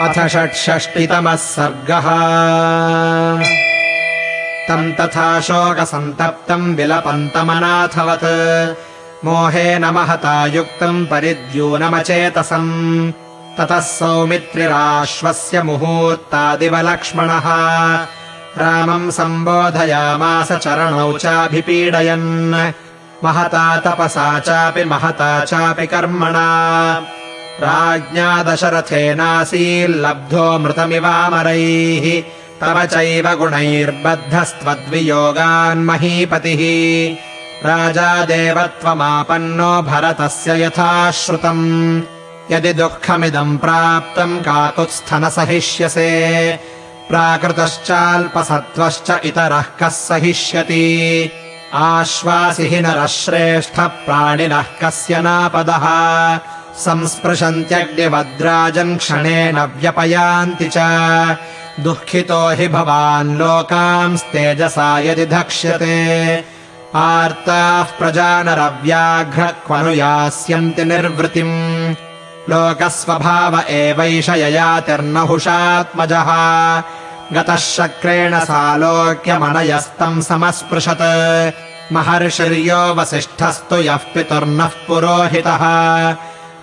अथ षट्षष्टितमः सर्गः। तम् तथा शोकसन्तप्तम् विलपन्तमनाथवत्। मोहेन महता युक्तम् परिद्यूनमचेतसम्। ततः सौमित्रिराश्वस्य मुहूर्तादिव लक्ष्मणः रामम् सम्बोधयामास चरणौ चाभिपीडयन्। महता तपसा चापि महता चापि कर्मणा राज्ञा दशरथेनासील्लब्धो मृतमिवामरैः तव चैव गुणैर्बद्धस्त्वद्वियोगान्महीपतिः। राजा देवत्वमापन्नो भरतस्य यथा श्रुतम् यदि दुःखमिदम् प्राप्तम् काकुत्स्थन सहिष्यसे प्राकृतश्चाल्पसत्त्वश्च इतरः कः सहिष्यति। आश्वासिहि नरः श्रेष्ठः प्राणिनः कस्य नापदः संस्पृशन्त्यग्निवद्राजन् क्षणेन व्यपयान्ति च। दुःखितो हि भवान् लोकांस्तेजसा यदि धक्ष्यते। आर्ताः प्रजानरव्याघ्र क्वनु यास्यन्ति निर्वृतिम्। लोकस्वभाव एवैष ययातिर्नहुषात्मजः गतः शक्रेण सालोक्यमनयस्तम् समस्पृशत्। महर्षिर्यो वसिष्ठस्तु यः पितुर्नः पुरोहितः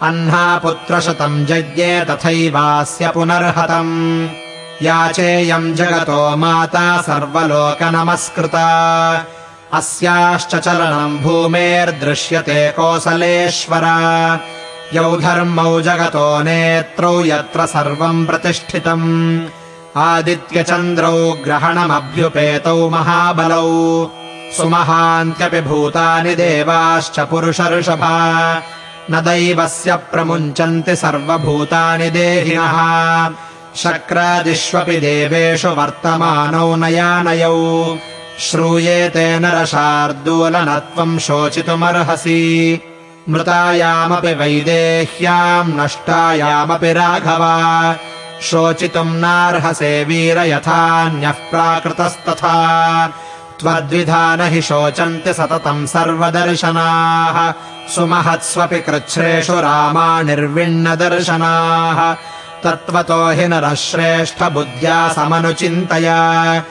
अह्नापुत्रशतम् जज्ञे तथैवास्य पुनर्हतम्। याचेयम् जगतो माता सर्वलोकनमस्कृता। अस्याश्च चलनम् भूमेर्दृश्यते कोसलेश्वरा। यौ धर्मौ जगतो नेत्रौ यत्र सर्वम् प्रतिष्ठितम्। आदित्यचन्द्रौ ग्रहणमभ्युपेतौ महाबलौ। सुमहान्त्यपि भूतानि देवाश्च पुरुषर्षभा न दैवस्य प्रमुञ्चन्ति सर्वभूतानि देहिनः। शक्रादिष्वपि देवेषु वर्तमानौ नयानयौ। श्रूयेते नरशार्दूलनत्वम् शोचितुमर्हसि। मृतायामपि वैदेह्याम् नष्टायामपि राघव। शोचितुम् नार्हसे वीर यथान्यः प्राकृतस्तथा। त्वद्विधा न हि शोचन्ति सततम् सर्वदर्शनाः सुमहत्स्वपि कृच्छ्रेषु रामा निर्विण्णदर्शनाः तत्त्वतो हि नरः श्रेष्ठबुद्ध्या समनुचिन्तय।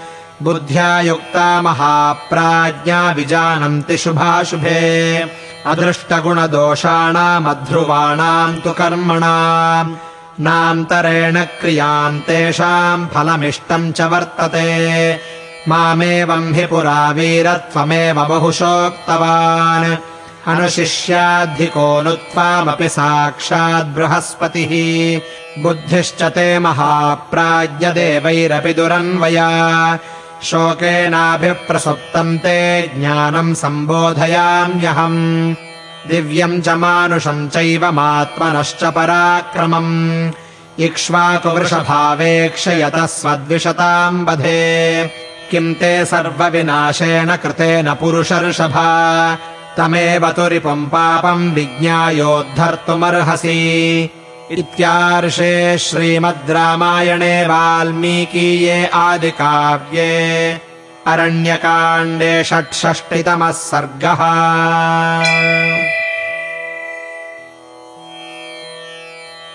बुद्ध्या युक्ता महाप्राज्ञा विजानन्ति शुभाशुभे। अदृष्टगुणदोषाणामध्रुवाणाम् तु कर्मणाम् नान्तरेण क्रियाम् तेषाम् फलमिष्टम् च वर्तते। मामेवम् हि पुरा वीरत्वमेव बहुशोक्तवान् अनुशिष्याधिको नु त्वामपि साक्षात् बृहस्पतिः। बुद्धिश्च ते महाप्राज्ञदेवैरपि दुरन्वया। शोकेनाभिप्रसुप्तम् ते ज्ञानम् सम्बोधयाम्यहम्। दिव्यम् च मानुषम् चैवमात्मनश्च पराक्रमम्। इक्ष्वाकुवृषभावेक्ष यतः स्वद्विषताम् वधे किम् ते सर्वविनाशेन कृतेन पुरुषर्षभा तमेव तु रिपुम् पापम् विज्ञायोद्धर्तुमर्हसि। इत्यार्षे श्रीमद् रामायणे वाल्मीकीये आदिकाव्ये अरण्यकाण्डे षट्षष्टितमः सर्गः